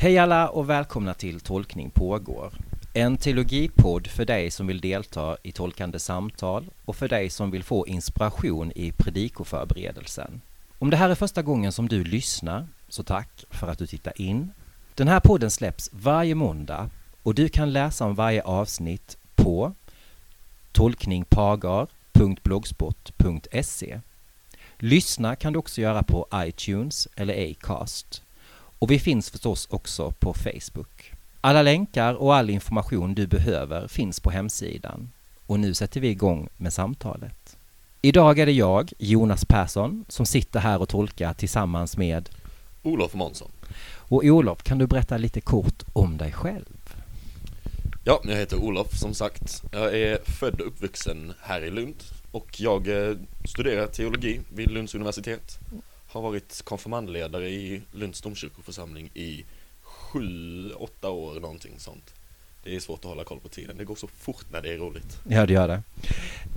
Hej alla och välkomna till Tolkning pågår. En teologipodd för dig som vill delta i tolkande samtal och för dig som vill få inspiration i predikoförberedelsen. Om det här är första gången som du lyssnar, så tack för att du tittar in. Den här podden släpps varje måndag och du kan läsa om varje avsnitt på tolkningpagar.blogspot.se. Lyssna kan du också göra på iTunes eller Acast. Och vi finns förstås också på Facebook. Alla länkar och all information du behöver finns på hemsidan. Och nu sätter vi igång med samtalet. Idag är det jag, Jonas Persson, som sitter här och tolkar tillsammans med Olof Månsson. Och Olof, kan du berätta lite kort om dig själv? Ja, jag heter Olof som sagt. Jag är född och uppvuxen här i Lund och jag eh, studerar teologi vid Lunds universitet. Har varit konfirmandledare i Lunds domkyrkoförsamling i sju, åtta år någonting sånt. Det är svårt att hålla koll på tiden. Det går så fort när det är roligt. Ja, det gör det.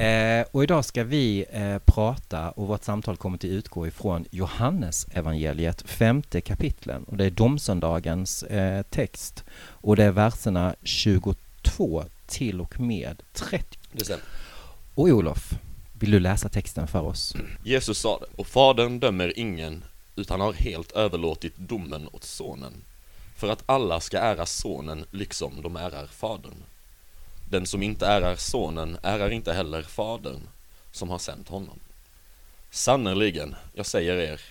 Eh, och idag ska vi eh, prata och vårt samtal kommer att utgå ifrån Johannes evangeliet femte kapitlen. Och det är domsöndagens eh, text. Och det är verserna 22 till och med 30. Det stämmer. Och Olof, vill du läsa texten för oss? Jesus sa det, och fadern dömer ingen utan har helt överlåtit domen åt sonen för att alla ska ära sonen liksom de ärar fadern. Den som inte ärar sonen ärar inte heller fadern som har sänt honom. Sannerligen, jag säger er,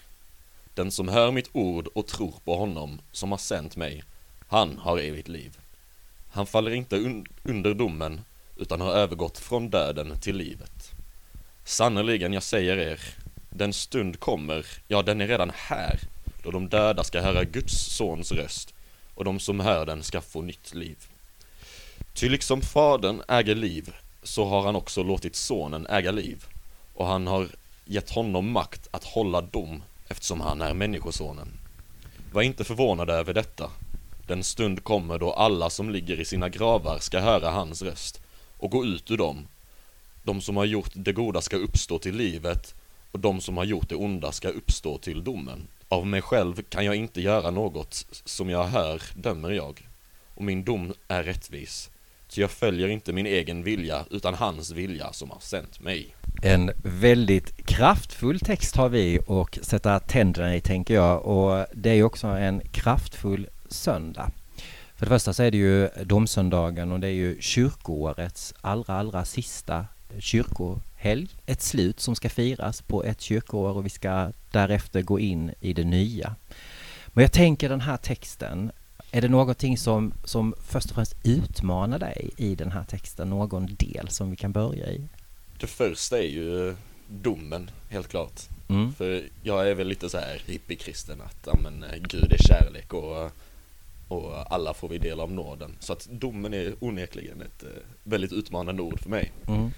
den som hör mitt ord och tror på honom som har sänt mig, han har evigt liv. Han faller inte un under domen utan har övergått från döden till livet. Sannerligen, jag säger er, den stund kommer, ja den är redan här, då de döda ska höra Guds sons röst och de som hör den ska få nytt liv. Ty liksom fadern äger liv, så har han också låtit sonen äga liv, och han har gett honom makt att hålla dom eftersom han är människosonen. Var inte förvånade över detta. Den stund kommer då alla som ligger i sina gravar ska höra hans röst och gå ut ur dem. De som har gjort det goda ska uppstå till livet och de som har gjort det onda ska uppstå till domen. Av mig själv kan jag inte göra något, som jag hör dömer jag, och min dom är rättvis. Så jag följer inte min egen vilja, utan hans vilja som har sänt mig. En väldigt kraftfull text har vi och sätta tänderna i tänker jag och det är också en kraftfull söndag. För det första så är det ju domsöndagen och det är ju kyrkoårets allra, allra sista kyrkohelg. Ett slut som ska firas på ett kyrkoår och vi ska därefter gå in i det nya. Men jag tänker den här texten, är det någonting som, som först och främst utmanar dig i den här texten? Någon del som vi kan börja i? Det första är ju domen, helt klart. Mm. För jag är väl lite så här hippiekristen att ja, men, Gud är kärlek och, och alla får vi del av nåden. Så att domen är onekligen ett eh, väldigt utmanande ord för mig. Mm.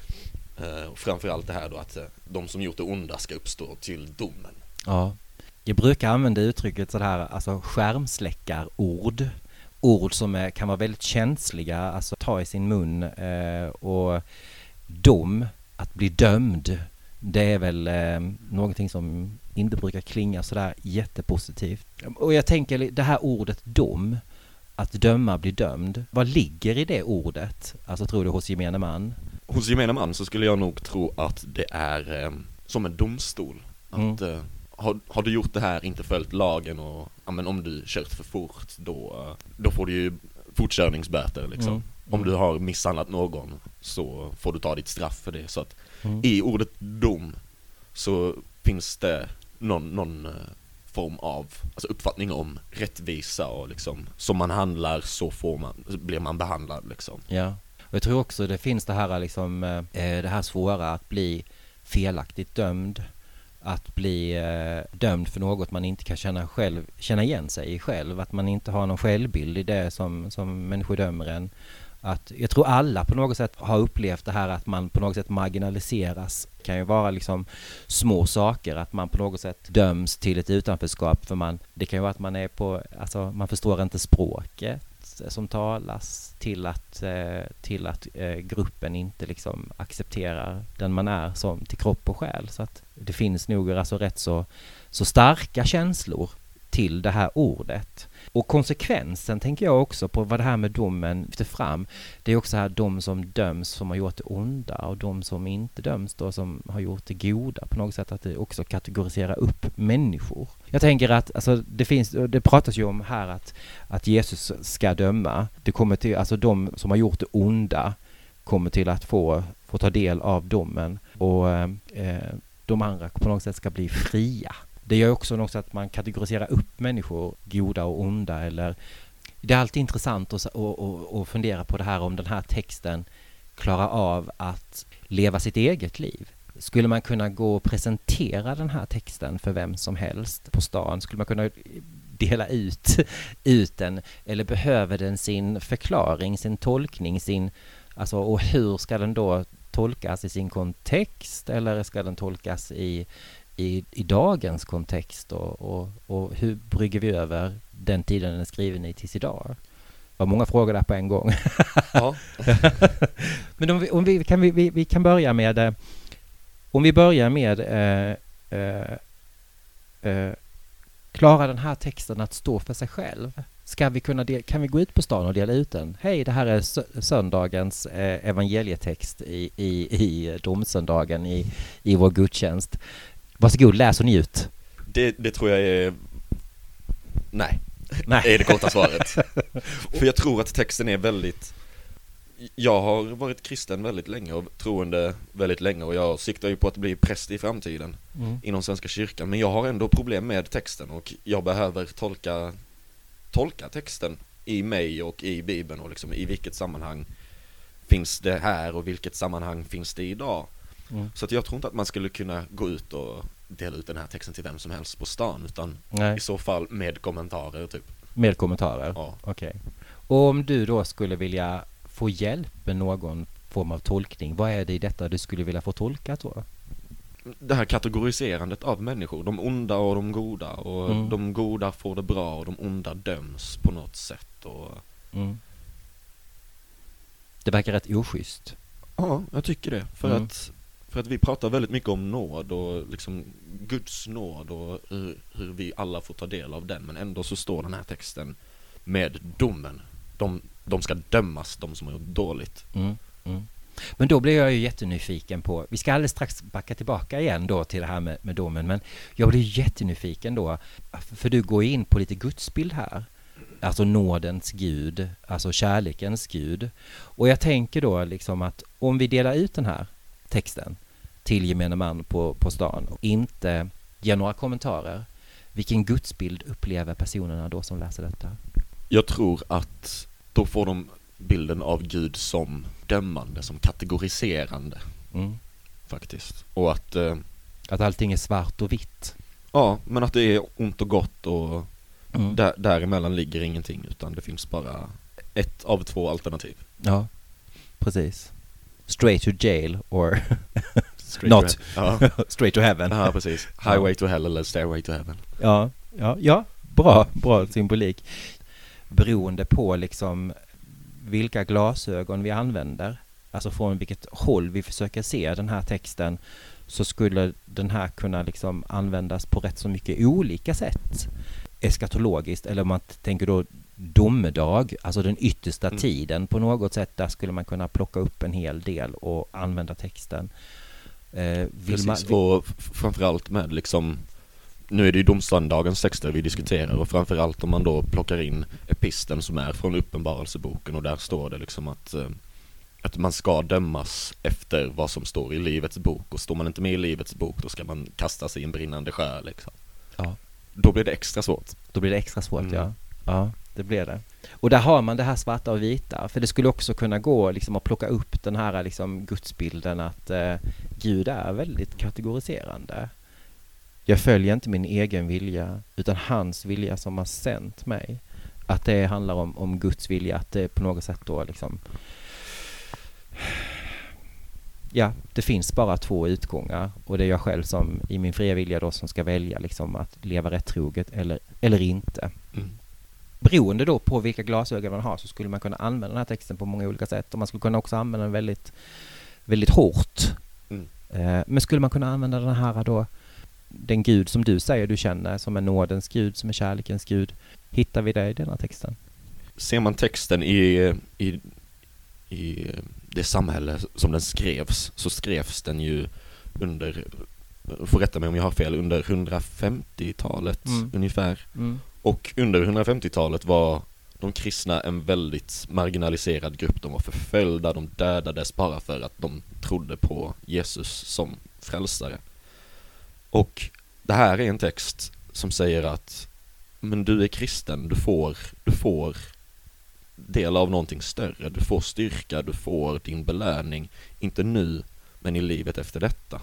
Eh, och framförallt det här då att eh, de som gjort det onda ska uppstå till domen. Ja. Jag brukar använda uttrycket sådär, alltså skärmsläckarord. Ord som är, kan vara väldigt känsliga, alltså ta i sin mun eh, och dom, att bli dömd, det är väl eh, någonting som inte brukar klinga sådär jättepositivt. Och jag tänker det här ordet dom, att döma, bli dömd, vad ligger i det ordet? Alltså tror du hos gemene man? Hos gemene man så skulle jag nog tro att det är eh, som en domstol. Att Mm. eh, har, har du gjort det här, inte följt lagen och ja, men om du kört för fort då, eh, då får du ju fortkörningsböter liksom. Mm. Om du har misshandlat någon så får du ta ditt straff för det. Så att Mm. i ordet dom så finns det någon, någon eh, form av alltså uppfattning om rättvisa och liksom som man handlar så får man, blir man behandlad liksom. Ja, och jag tror också det finns det här liksom, eh, eh, det här svåra att bli felaktigt dömd. Att bli dömd för något man inte kan känna, själv, känna igen sig i själv. Att man inte har någon självbild i det som, som människor dömer en. Att jag tror alla på något sätt har upplevt det här att man på något sätt marginaliseras. Det kan ju vara liksom små saker, att man på något sätt döms till ett utanförskap för man, det kan ju vara att man är på, alltså man förstår inte språket som talas till att, eh, till att eh, gruppen inte liksom accepterar den man är som till kropp och själ. Så att det finns nog alltså rätt så, så starka känslor till det här ordet. Och konsekvensen tänker jag också på vad det här med domen lyfter fram. Det är också här de som döms som har gjort det onda och de som inte döms då som har gjort det goda på något sätt att det också kategoriserar upp människor. Jag tänker att alltså, det finns, det pratas ju om här att, att Jesus ska döma. Det kommer till, alltså de som har gjort det onda kommer till att få, få ta del av domen och eh, de andra på något sätt ska bli fria. Det gör också något att man kategoriserar upp människor, goda och onda eller det är alltid intressant att, att, att fundera på det här om den här texten klarar av att leva sitt eget liv. Skulle man kunna gå och presentera den här texten för vem som helst på stan? Skulle man kunna dela ut, ut den? Eller behöver den sin förklaring, sin tolkning, sin... Alltså, och hur ska den då tolkas i sin kontext eller ska den tolkas i, i, i dagens kontext och, och, och hur brygger vi över den tiden den är skriven i tills idag? Det var många frågor där på en gång. Ja. Men om vi, om vi, kan, vi, vi, kan börja med eh, om vi börjar med eh, eh, eh, Klarar den här texten att stå för sig själv? Ska vi kunna kan vi gå ut på stan och dela ut den? Hej, det här är söndagens eh, evangelietext i, i, i domsöndagen i, i vår gudstjänst. Varsågod, läs och njut. Det, det tror jag är... Nej. Nej. är det korta svaret. För jag tror att texten är väldigt jag har varit kristen väldigt länge och troende väldigt länge och jag siktar ju på att bli präst i framtiden mm. inom Svenska kyrkan. Men jag har ändå problem med texten och jag behöver tolka, tolka texten i mig och i Bibeln och liksom i vilket sammanhang finns det här och vilket sammanhang finns det idag. Mm. Så att jag tror inte att man skulle kunna gå ut och dela ut den här texten till vem som helst på stan utan Nej. i så fall med kommentarer typ. Med kommentarer? Ja. Okej. Okay. Och om du då skulle vilja få hjälp med någon form av tolkning, vad är det i detta du skulle vilja få tolkat då? Det här kategoriserandet av människor, de onda och de goda och mm. de goda får det bra och de onda döms på något sätt och... Mm. Det verkar rätt oschysst. Ja, jag tycker det. För mm. att för att vi pratar väldigt mycket om nåd och liksom Guds nåd och hur, hur, vi alla får ta del av den men ändå så står den här texten med domen. De, de ska dömas, de som har gjort dåligt. Mm, mm. Men då blir jag ju jättenyfiken på, vi ska alldeles strax backa tillbaka igen då till det här med, med domen, men jag blir jättenyfiken då, för du går in på lite gudsbild här, alltså nådens gud, alltså kärlekens gud. Och jag tänker då liksom att om vi delar ut den här texten till gemene man på, på stan och inte ger några kommentarer, vilken gudsbild upplever personerna då som läser detta? Jag tror att då får de bilden av Gud som dömande, som kategoriserande. Mm. Faktiskt. Och att... Eh, att allting är svart och vitt. Ja, men att det är ont och gott och mm. där, däremellan ligger ingenting utan det finns bara ett av två alternativ. Ja, precis. Straight to jail or straight not to ja. straight to heaven. Ja, precis. Highway ja. to hell eller stairway to heaven. Ja, ja, ja. Bra, bra symbolik beroende på liksom vilka glasögon vi använder, alltså från vilket håll vi försöker se den här texten, så skulle den här kunna liksom användas på rätt så mycket olika sätt eskatologiskt, eller om man tänker då domedag, alltså den yttersta mm. tiden på något sätt, där skulle man kunna plocka upp en hel del och använda texten. Eh, Precis, man, och framförallt med liksom nu är det ju domsöndagens texter vi diskuterar och framförallt om man då plockar in episten som är från uppenbarelseboken och där står det liksom att eh, att man ska dömas efter vad som står i livets bok och står man inte med i livets bok då ska man kastas i en brinnande sjö liksom. Ja. Då blir det extra svårt. Då blir det extra svårt mm. ja. Ja, det blir det. Och där har man det här svarta och vita, för det skulle också kunna gå liksom att plocka upp den här liksom gudsbilden att eh, Gud är väldigt kategoriserande. Jag följer inte min egen vilja utan hans vilja som har sänt mig. Att det handlar om, om Guds vilja, att det på något sätt då liksom Ja, det finns bara två utgångar och det är jag själv som i min fria vilja då som ska välja liksom att leva rättroget eller, eller inte. Mm. Beroende då på vilka glasögon man har så skulle man kunna använda den här texten på många olika sätt och man skulle kunna också använda den väldigt, väldigt hårt. Mm. Eh, men skulle man kunna använda den här då den Gud som du säger du känner, som är nådens Gud, som är kärlekens Gud, hittar vi det i denna texten? Ser man texten i, i, i det samhälle som den skrevs, så skrevs den ju under, får rätta mig om jag har fel, under 150-talet Mm. ungefär. Mm. Och under 150-talet var de kristna en väldigt marginaliserad grupp. De var förföljda, de dödades bara för att de trodde på Jesus som frälsare. Och det här är en text som säger att men du är kristen, du får, du får del av någonting större, du får styrka, du får din belöning, inte nu, men i livet efter detta.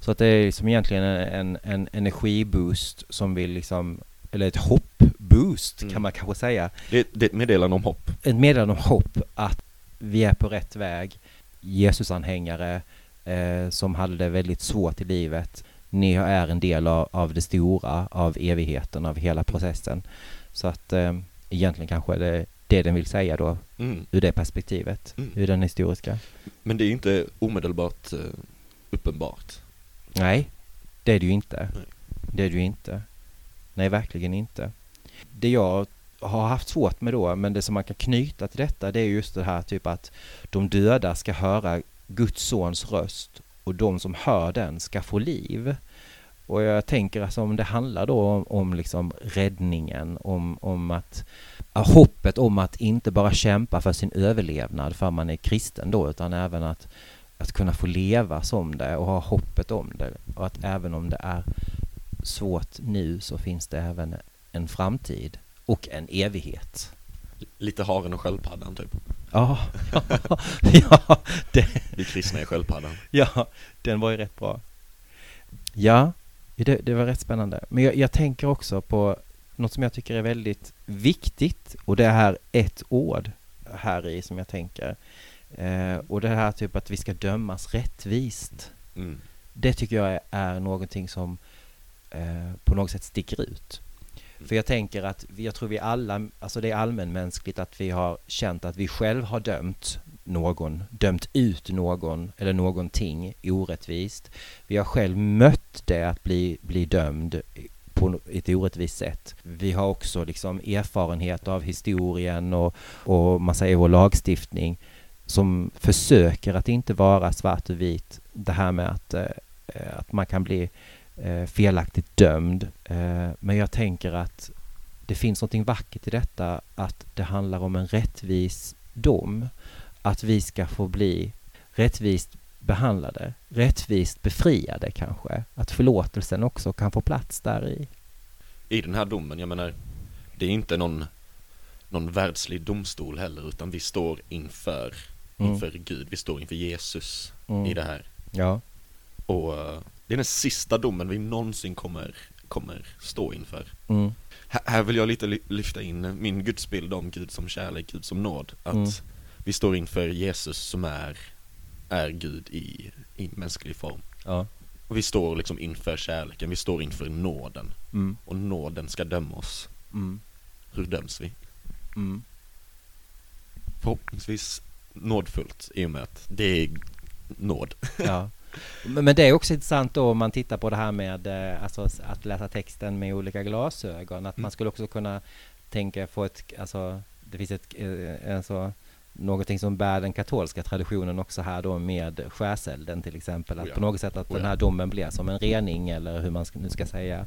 Så att det är liksom egentligen en, en energiboost som vill liksom, eller ett hoppboost Mm. kan man kanske säga. Det, det är ett meddelande om hopp. Ett meddelande om hopp att vi är på rätt väg. Jesusanhängare eh, som hade det väldigt svårt i livet. Ni är en del av, av det stora, av evigheten, av hela processen. Så att eh, egentligen kanske det det den vill säga då, Mm. ur det perspektivet, Mm. ur den historiska. Men det är inte omedelbart eh, uppenbart. Nej, det är det ju inte. Nej. Det är det ju inte. Nej, verkligen inte. Det jag har haft svårt med då, men det som man kan knyta till detta, det är just det här typ att de döda ska höra Guds sons röst och de som hör den ska få liv. Och jag tänker alltså om det handlar då om, om liksom räddningen, om, om att hoppet om att inte bara kämpa för sin överlevnad för man är kristen då, utan även att att kunna få leva som det och ha hoppet om det. Och att även om det är svårt nu så finns det även en framtid och en evighet. Lite haren och sköldpaddan typ. Ja, ja, det, Vi kristna är sköldpaddan. ja, den var ju rätt bra. Ja, det, det var rätt spännande. Men jag, jag tänker också på något som jag tycker är väldigt viktigt och det är ett ord här i som jag tänker. Eh, och det här typ att vi ska dömas rättvist. Mm. Det tycker jag är, är någonting som eh, på något sätt sticker ut. För jag tänker att vi, jag tror vi alla, alltså det är allmänmänskligt att vi har känt att vi själv har dömt någon, dömt ut någon eller någonting orättvist. Vi har själv mött det att bli, bli dömd på ett orättvist sätt. Vi har också liksom erfarenhet av historien och, och man säger vår lagstiftning som försöker att inte vara svart och vit. Det här med att, eh, att man kan bli eh, felaktigt dömd. Eh, men jag tänker att det finns något vackert i detta att det handlar om en rättvis dom. Att vi ska få bli rättvist behandlade, rättvist befriade kanske. Att förlåtelsen också kan få plats där i. I den här domen, jag menar, det är inte någon, någon världslig domstol heller, utan vi står inför, Mm. inför Gud, vi står inför Jesus Mm. i det här. Ja. Och eh, det är den sista domen vi någonsin kommer, kommer stå inför. Mm. Här, här vill jag lite ly- lyfta in min gudsbild om Gud som kärlek, Gud som nåd. Att Mm. vi står inför Jesus som är, är Gud i, i mänsklig form. Ja. Och vi står liksom inför kärleken, vi står inför nåden. Mm. Och nåden ska döma oss. Mm. Hur döms vi? Mm. Förhoppningsvis nådfullt i och med att det är nåd. Ja. Men, det är också intressant då om man tittar på det här med eh, alltså, att läsa texten med olika glasögon. Att man Mm. skulle också kunna tänka få ett, alltså det finns ett, eh, alltså, någonting som bär den katolska traditionen också här då med skärselden till exempel. Att Oh ja. på något sätt att Oh den ja. här domen blir som en rening eller hur man ska, nu ska säga.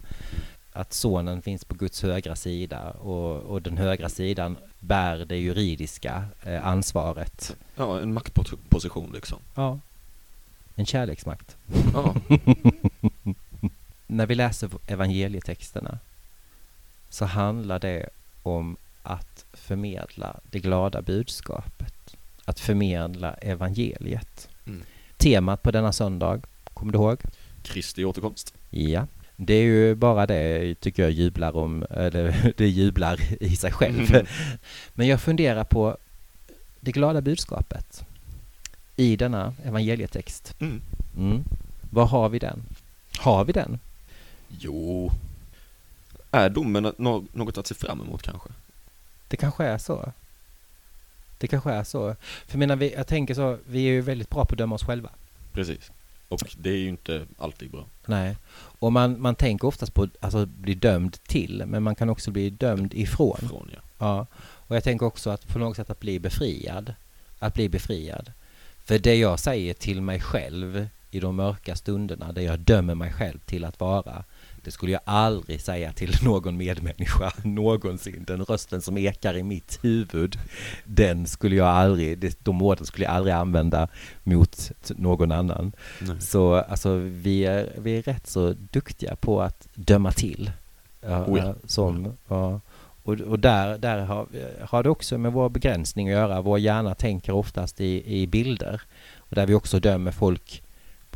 Att sonen finns på Guds högra sida och, och den högra sidan bär det juridiska eh, ansvaret. Ja, en maktposition liksom. Ja. En kärleksmakt. Ja, När vi läser evangelietexterna så handlar det om att förmedla det glada budskapet. Att förmedla evangeliet. Mm. Temat på denna söndag, kommer du ihåg? Kristi återkomst. Ja. Det är ju bara det tycker jag jublar om, eller det jublar i sig själv. Mm. Men jag funderar på det glada budskapet i denna evangelietext. Mm. Mm. Var har vi den? Har vi den? Jo, är domen nå- något att se fram emot kanske? Det kanske är så. Det kanske är så. För jag menar, vi, jag tänker så, vi är ju väldigt bra på att döma oss själva. Precis. Och det är ju inte alltid bra. Nej. Och man, man tänker oftast på alltså bli dömd till, men man kan också bli dömd ifrån. Från, ja. Ja. Och jag tänker också att på något sätt att bli befriad. Att bli befriad. För det jag säger till mig själv i de mörka stunderna, det jag dömer mig själv till att vara, det skulle jag aldrig säga till någon medmänniska någonsin. Den rösten som ekar i mitt huvud, den skulle jag aldrig, de orden skulle jag aldrig använda mot någon annan. Nej. Så alltså vi är, vi är rätt så duktiga på att döma till. Ja, Oh ja. Som, ja. Och, och där, där har, har det också med vår begränsning att göra. Vår hjärna tänker oftast i, i bilder. Och där vi också dömer folk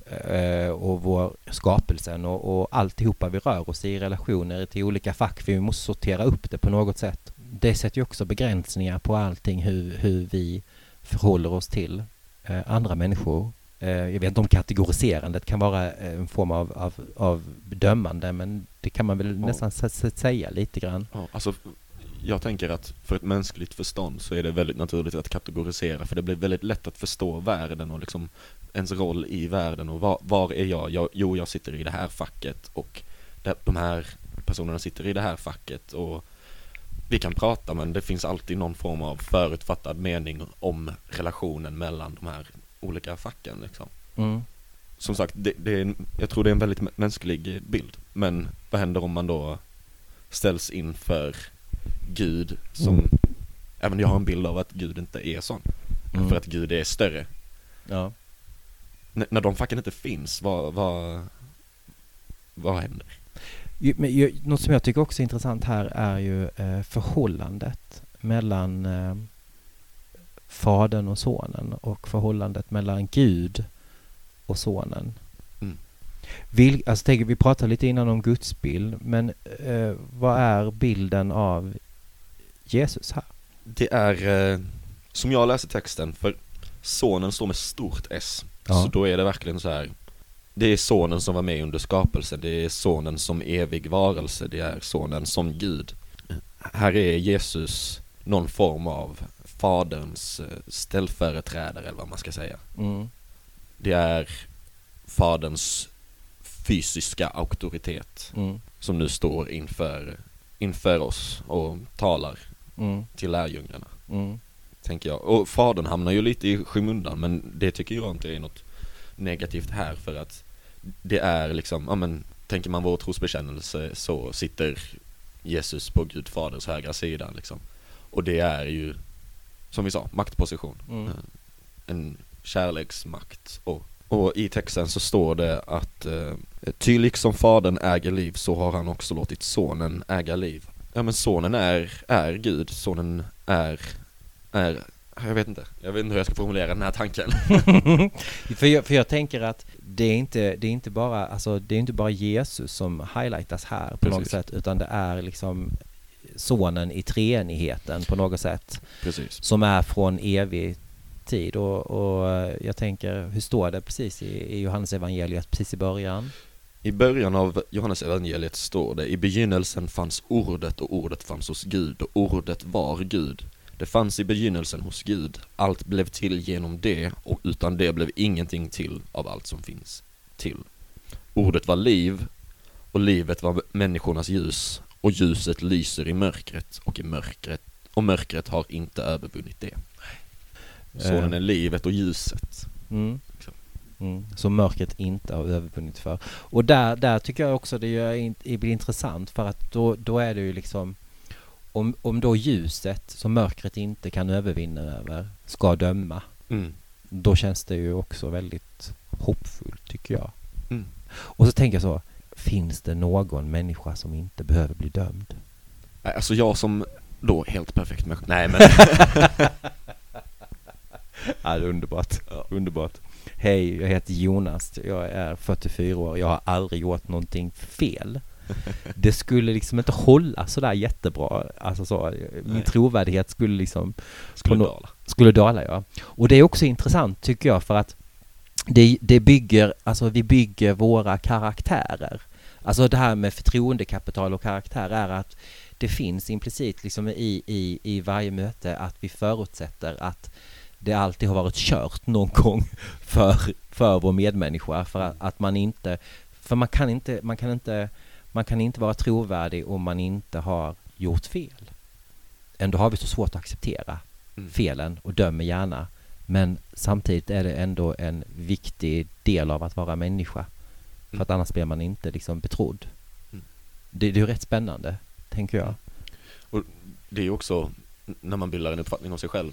eh, och vår skapelsen och, och alltihopa vi rör oss i relationer till olika fack. För vi måste sortera upp det på något sätt. Det sätter ju också begränsningar på allting hur, hur vi förhåller oss till eh, andra människor. Eh, jag vet inte om kategoriserandet kan vara eh, en form av, av, av bedömande men det kan man väl Ja. nästan säga lite grann. Ja, alltså, jag tänker att för ett mänskligt förstånd så är det väldigt naturligt att kategorisera för det blir väldigt lätt att förstå världen och liksom ens roll i världen och var, var är jag? jag? Jo, jag sitter i det här facket och det, de här personerna sitter i det här facket och vi kan prata men det finns alltid någon form av förutfattad mening om relationen mellan de här olika facken liksom. Mm. Som sagt, det, det är jag tror det är en väldigt mä- mänsklig bild. Men vad händer om man då ställs inför Gud som, även jag har en bild av att Gud inte är sån. Mm. För att Gud är större. Ja. N- när de facken inte finns, vad, vad, vad händer? Ju- Men ju, något som jag tycker också är intressant här är ju eh, förhållandet mellan eh, Fadern och Sonen och förhållandet mellan Gud och Sonen. Mm. Vil, alltså, tänker, vi pratade lite innan om Guds bild, men eh, vad är bilden av Jesus här? Det är, eh, som jag läser texten, för sonen står med stort S. Ja. Så då är det verkligen så här. Det är sonen som var med under skapelsen, det är sonen som evig varelse, det är sonen som Gud. Här är Jesus någon form av faderns eh, ställföreträdare eller vad man ska säga. Mm. Det är faderns fysiska auktoritet Mm. som nu står inför, inför oss och talar Mm. till lärjungarna. Mm. tänker jag. Och fadern hamnar ju lite i skymundan men det tycker jag inte är något negativt här för att det är liksom, ja men tänker man vår trosbekännelse så sitter Jesus på Gud faders högra sida liksom. Och det är ju, som vi sa, maktposition. Mm. Eh, En kärleksmakt. Och, och i texten så står det att eh, ty liksom fadern äger liv så har han också låtit sonen äga liv. Ja men sonen är, är Gud, sonen är, är, jag vet inte, jag vet inte hur jag ska formulera den här tanken. för, jag, för jag tänker att det är inte, det är inte, bara, alltså, det är inte bara Jesus som highlightas här på något Precis. sätt utan det är liksom sonen i treenigheten på något sätt Precis. som är från evig tid och, och jag tänker hur står det precis i, i Johannes evangeliet precis i början? I början av Johannes evangeliet står det I begynnelsen fanns ordet och ordet fanns hos Gud och ordet var Gud. Det fanns i begynnelsen hos Gud. Allt blev till genom det och utan det blev ingenting till av allt som finns till. Ordet var liv och livet var människornas ljus och ljuset lyser i mörkret och i mörkret och mörkret har inte övervunnit det. Sonen är livet och ljuset. Mm. Liksom. Mm. Som mörkret inte har övervunnit för. Och där, där tycker jag också det, gör, det blir intressant för att då, då är det ju liksom om, om då ljuset som mörkret inte kan övervinna över ska döma Mm. då känns det ju också väldigt hoppfullt tycker jag. Mm. Och så tänker jag så, finns det någon människa som inte behöver bli dömd? Alltså jag som då helt perfekt människa. Nej men Ja, det är underbart. Underbart. Hej, jag heter Jonas. Jag är 44 år. Jag har aldrig gjort någonting fel. Det skulle liksom inte hålla sådär jättebra. Alltså så, min Nej. trovärdighet skulle liksom skulle dala. skulle dala ja. Och det är också intressant tycker jag för att det, det bygger, alltså vi bygger våra karaktärer. Alltså det här med förtroendekapital och karaktär är att det finns implicit liksom i, i, i varje möte att vi förutsätter att det alltid har varit kört någon gång för, för vår medmänniska. För att, att man inte, för man kan inte, man kan inte, man kan inte vara trovärdig om man inte har gjort fel. Ändå har vi så svårt att acceptera Mm. felen och dömer gärna. Men samtidigt är det ändå en viktig del av att vara människa. För Mm. att annars blir man inte liksom betrodd. Mm. Det, det är ju rätt spännande, tänker jag. Det är ju också, när man bildar en uppfattning om sig själv,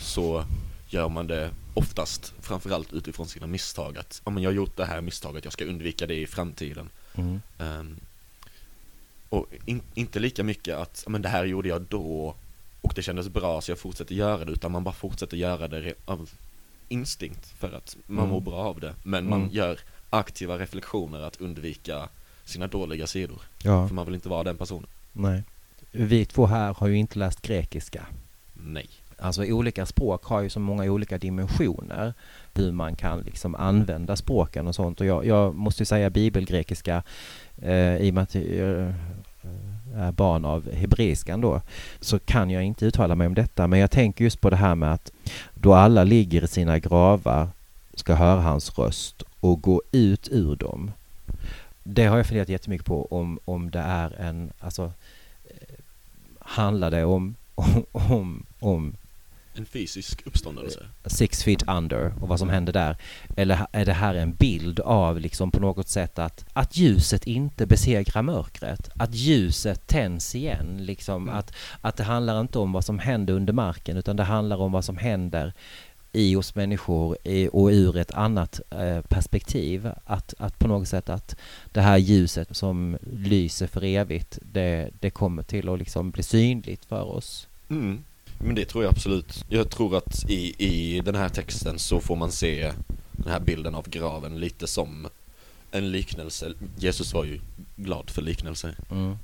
så gör man det oftast, framförallt utifrån sina misstag. Att, ja men jag har gjort det här misstaget, jag ska undvika det i framtiden. Mm. Ehm, och in, inte lika mycket att, ja men det här gjorde jag då och det kändes bra så jag fortsätter göra det, utan man bara fortsätter göra det av instinkt för att man Mm. mår bra av det. Men man Mm. gör aktiva reflektioner att undvika sina dåliga sidor. Ja, För man vill inte vara den personen. nej. Vi två här har ju inte läst grekiska. Nej. Alltså olika språk har ju så många olika dimensioner hur man kan liksom använda språken och sånt. Och jag, jag måste ju säga bibelgrekiska eh, i och med att jag eh, är barn av hebreiskan då så kan jag inte uttala mig om detta. Men jag tänker just på det här med att då alla ligger i sina gravar ska höra hans röst och gå ut ur dem. Det har jag funderat jättemycket på om, om det är en, alltså eh, handlar det om, om, om, om En fysisk uppståndelse. Six feet under och vad som händer där. Eller är det här en bild av liksom på något sätt att, att ljuset inte besegrar mörkret? Att ljuset tänds igen liksom. Mm. Att, att det handlar inte om vad som händer under marken utan det handlar om vad som händer i oss människor i, och ur ett annat eh, perspektiv. Att, att på något sätt att det här ljuset som lyser för evigt det, det kommer till att liksom bli synligt för oss. Mm. Men det tror jag absolut. Jag tror att i, i den här texten så får man se den här bilden av graven lite som en liknelse. Jesus var ju glad för liknelser. Mm.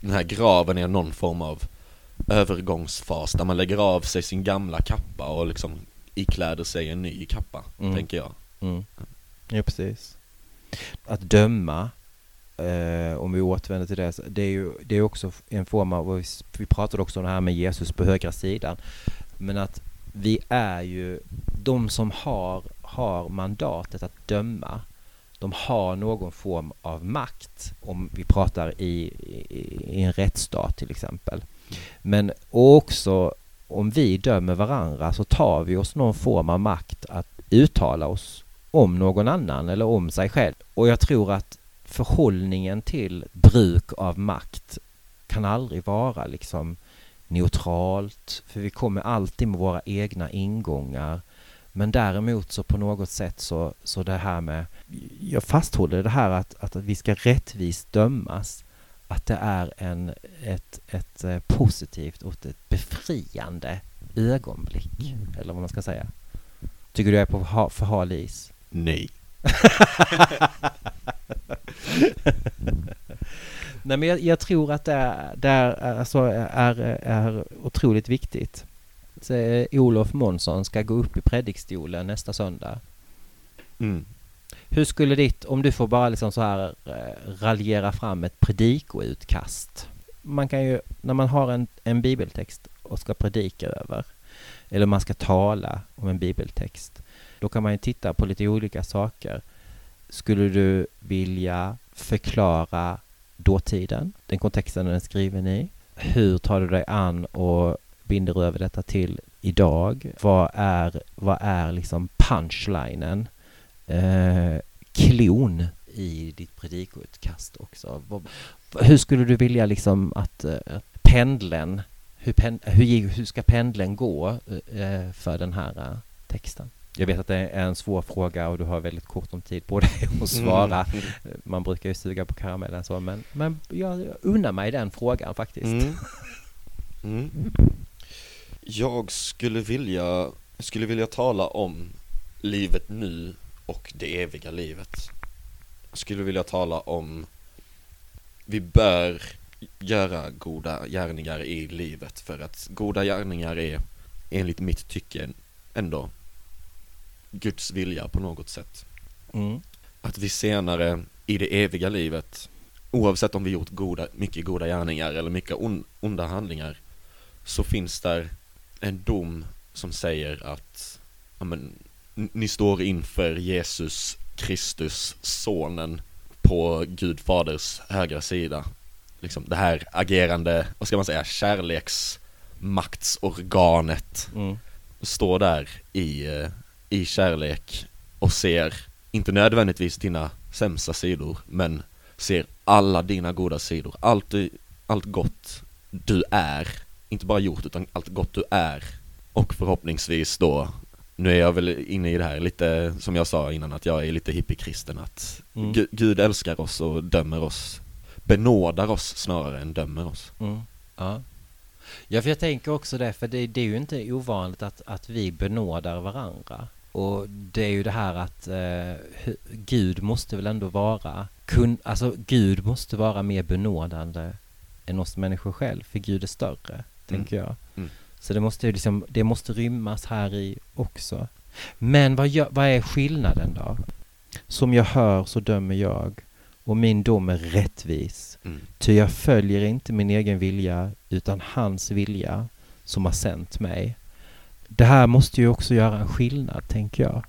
Den här graven är någon form av övergångsfas där man lägger av sig sin gamla kappa och liksom ikläder sig en ny kappa, Mm. tänker jag. Mm. Ja, precis. Att döma, eh, om vi återvänder till det, det är ju det är också en form av, vi vi pratade också om det här med Jesus på högra sidan, men att vi är ju de som har, har mandatet att döma, de har någon form av makt, om vi pratar i, i, i en rättsstat till exempel. Men också om vi dömer varandra så tar vi oss någon form av makt att uttala oss om någon annan eller om sig själv. Och jag tror att förhållningen till bruk av makt kan aldrig vara liksom neutralt, för vi kommer alltid med våra egna ingångar. Men däremot så på något sätt så, så det här med, jag fasthåller det här att, att vi ska rättvist dömas, att det är en, ett, ett eh, positivt och ett befriande ögonblick, eller vad man ska säga. Tycker du jag är på ha- för hal is? Nej. Nej men jag, jag tror att det, är, det är, alltså är, är otroligt viktigt. Så, eh, Olof Månsson ska gå upp i predikstolen nästa söndag. Mm. Hur skulle ditt, om du får bara liksom så här eh, raljera fram ett predikoutkast. Man kan ju, när man har en, en bibeltext och ska predika över, eller man ska tala om en bibeltext, då kan man ju titta på lite olika saker. Skulle du vilja förklara dåtiden, den kontexten den är skriven i? Hur tar du dig an och binder över detta till idag? Vad är, vad är liksom punchlinen? Eh, klon i ditt predikoutkast också. Hur skulle du vilja liksom att eh, pendeln, hur, pen, hur, hur ska pendeln gå eh, för den här eh, texten? Jag vet att det är en svår fråga och du har väldigt kort om tid på dig att svara. Mm. Man brukar ju suga på karamellen så, men, men jag unnar mig den frågan faktiskt. Mm. Mm. Jag skulle vilja, jag skulle vilja tala om livet nu och det eviga livet. Jag skulle vilja tala om vi bör göra goda gärningar i livet för att goda gärningar är enligt mitt tycke ändå Guds vilja på något sätt. Mm. Att vi senare i det eviga livet, oavsett om vi gjort goda, mycket goda gärningar eller mycket on, onda handlingar, så finns där en dom som säger att ja, men, ni står inför Jesus Kristus, sonen på Gud faders högra sida. Liksom det här agerande, vad ska man säga, kärleksmaktsorganet mm. står där i, eh, i kärlek och ser, inte nödvändigtvis dina sämsta sidor, men ser alla dina goda sidor, allt, allt gott du är, inte bara gjort utan allt gott du är och förhoppningsvis då nu är jag väl inne i det här lite som jag sa innan att jag är lite hippiekristen att mm. Gud älskar oss och dömer oss benådar oss snarare än dömer oss. Mm. Ja. ja, för jag tänker också det, för det, det, är ju inte ovanligt att, att vi benådar varandra. Och det är ju det här att eh, Gud måste väl ändå vara, kun, alltså Gud måste vara mer benådande än oss människor själv, för Gud är större, mm. tänker jag. Mm. Så det måste ju liksom, det måste rymmas här i också. Men vad, gör, vad är skillnaden då? Som jag hör så dömer jag och min dom är rättvis. Mm. Ty jag följer inte min egen vilja utan hans vilja som har sänt mig. Det här måste ju också göra en skillnad, tänker jag,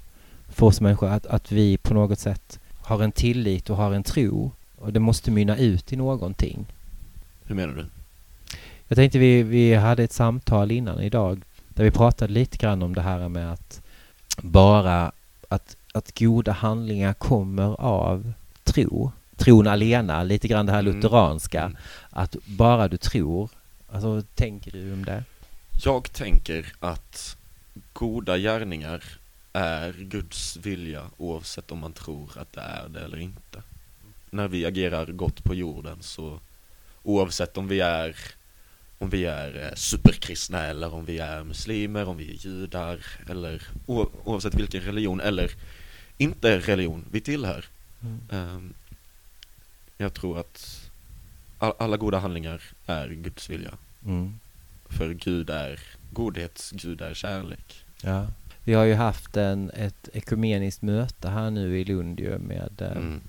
för oss människor. Att, att vi på något sätt har en tillit och har en tro och det måste mynna ut i någonting. Hur menar du? Jag tänkte vi, vi hade ett samtal innan idag där vi pratade lite grann om det här med att bara att, att goda handlingar kommer av tro. Tron alena, lite grann det här mm. lutheranska. Mm. Att bara du tror. Alltså, tänker du om det? Jag tänker att goda gärningar är Guds vilja oavsett om man tror att det är det eller inte. När vi agerar gott på jorden så oavsett om vi är om vi är eh, superkristna eller om vi är muslimer, om vi är judar eller oavsett vilken religion eller inte religion vi tillhör. Mm. Um, jag tror att alla goda handlingar är Guds vilja. Mm. För Gud är godhet, Gud är kärlek. Ja. Vi har ju haft en, ett ekumeniskt möte här nu i Lund ju med eh, mm.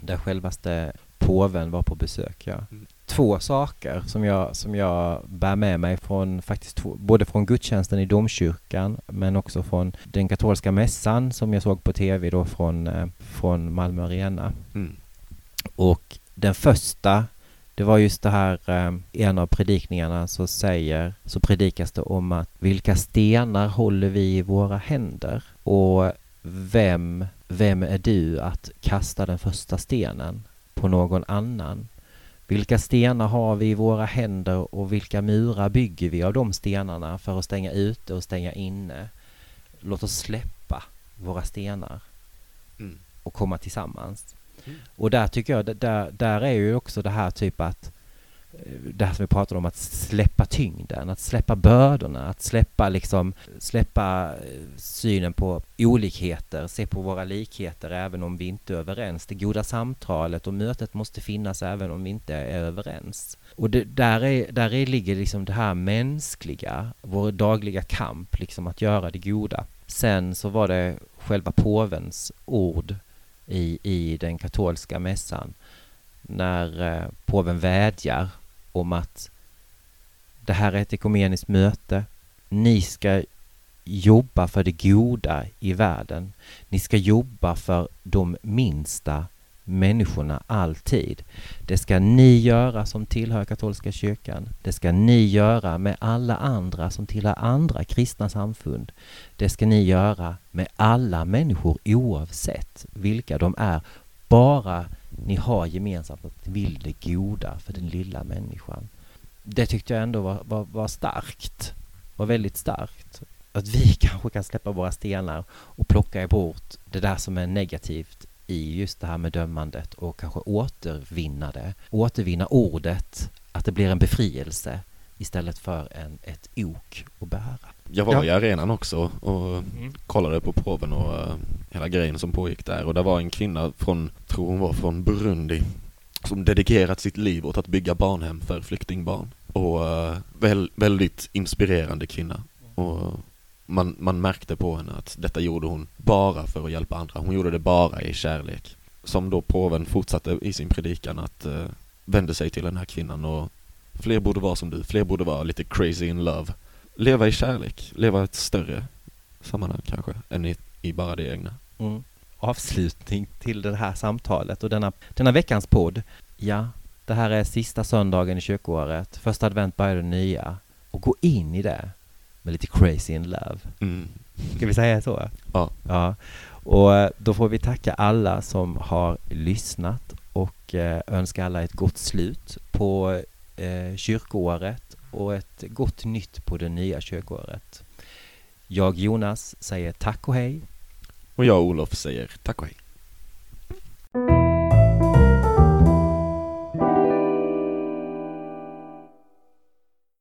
där självaste påven var på besök. Ja. Mm två saker som jag, som jag bär med mig från faktiskt två, både från gudstjänsten i domkyrkan men också från den katolska mässan som jag såg på tv då från, eh, från Malmö Arena. Mm. Och den första det var just det här, eh, en av predikningarna så säger, så predikas det om att vilka stenar håller vi i våra händer? Och vem, vem är du att kasta den första stenen på någon annan? Vilka stenar har vi i våra händer och vilka murar bygger vi av de stenarna för att stänga ute och stänga inne? Låt oss släppa våra stenar mm. och komma tillsammans. Mm. Och där tycker jag, där, där är ju också det här typ att det här som vi pratade om, att släppa tyngden, att släppa bördorna, att släppa liksom, släppa eh, synen på olikheter, se på våra likheter även om vi inte är överens. Det goda samtalet och mötet måste finnas även om vi inte är överens. Och det, där, är, där är, ligger liksom det här mänskliga, vår dagliga kamp, liksom att göra det goda. Sen så var det själva påvens ord i, i den katolska mässan när eh, påven vädjar om att det här är ett ekumeniskt möte. Ni ska jobba för det goda i världen. Ni ska jobba för de minsta människorna alltid. Det ska ni göra som tillhör katolska kyrkan. Det ska ni göra med alla andra som tillhör andra kristna samfund. Det ska ni göra med alla människor oavsett vilka de är. Bara ni har gemensamt att ni vill det goda för den lilla människan. Det tyckte jag ändå var, var, var starkt. Var väldigt starkt. Att vi kanske kan släppa våra stenar och plocka bort det där som är negativt i just det här med dömandet och kanske återvinna det. Återvinna ordet, att det blir en befrielse istället för en, ett ok att bära. Jag var ja. i arenan också och mm. kollade på proven och uh, hela grejen som pågick där och det var en kvinna från, tror hon var från Burundi som dedikerat sitt liv åt att bygga barnhem för flyktingbarn och uh, väl, väldigt inspirerande kvinna och man, man märkte på henne att detta gjorde hon bara för att hjälpa andra. Hon gjorde det bara i kärlek. Som då påven fortsatte i sin predikan att uh, vände sig till den här kvinnan och fler borde vara som du, fler borde vara lite crazy in love leva i kärlek, leva ett större sammanhang kanske, än i, i bara det egna. Mm. Avslutning till det här samtalet och denna, denna veckans podd. Ja, det här är sista söndagen i kyrkoåret. Första advent börjar det nya. Och gå in i det med lite crazy in love. Mm. Ska vi säga så? Ja. Ja. Och eh, då får vi tacka alla som har lyssnat och eh, önska alla ett gott slut på eh, kyrkoåret och ett gott nytt på det nya kyrkoåret. Jag Jonas säger tack och hej. Och jag Olof säger tack och hej.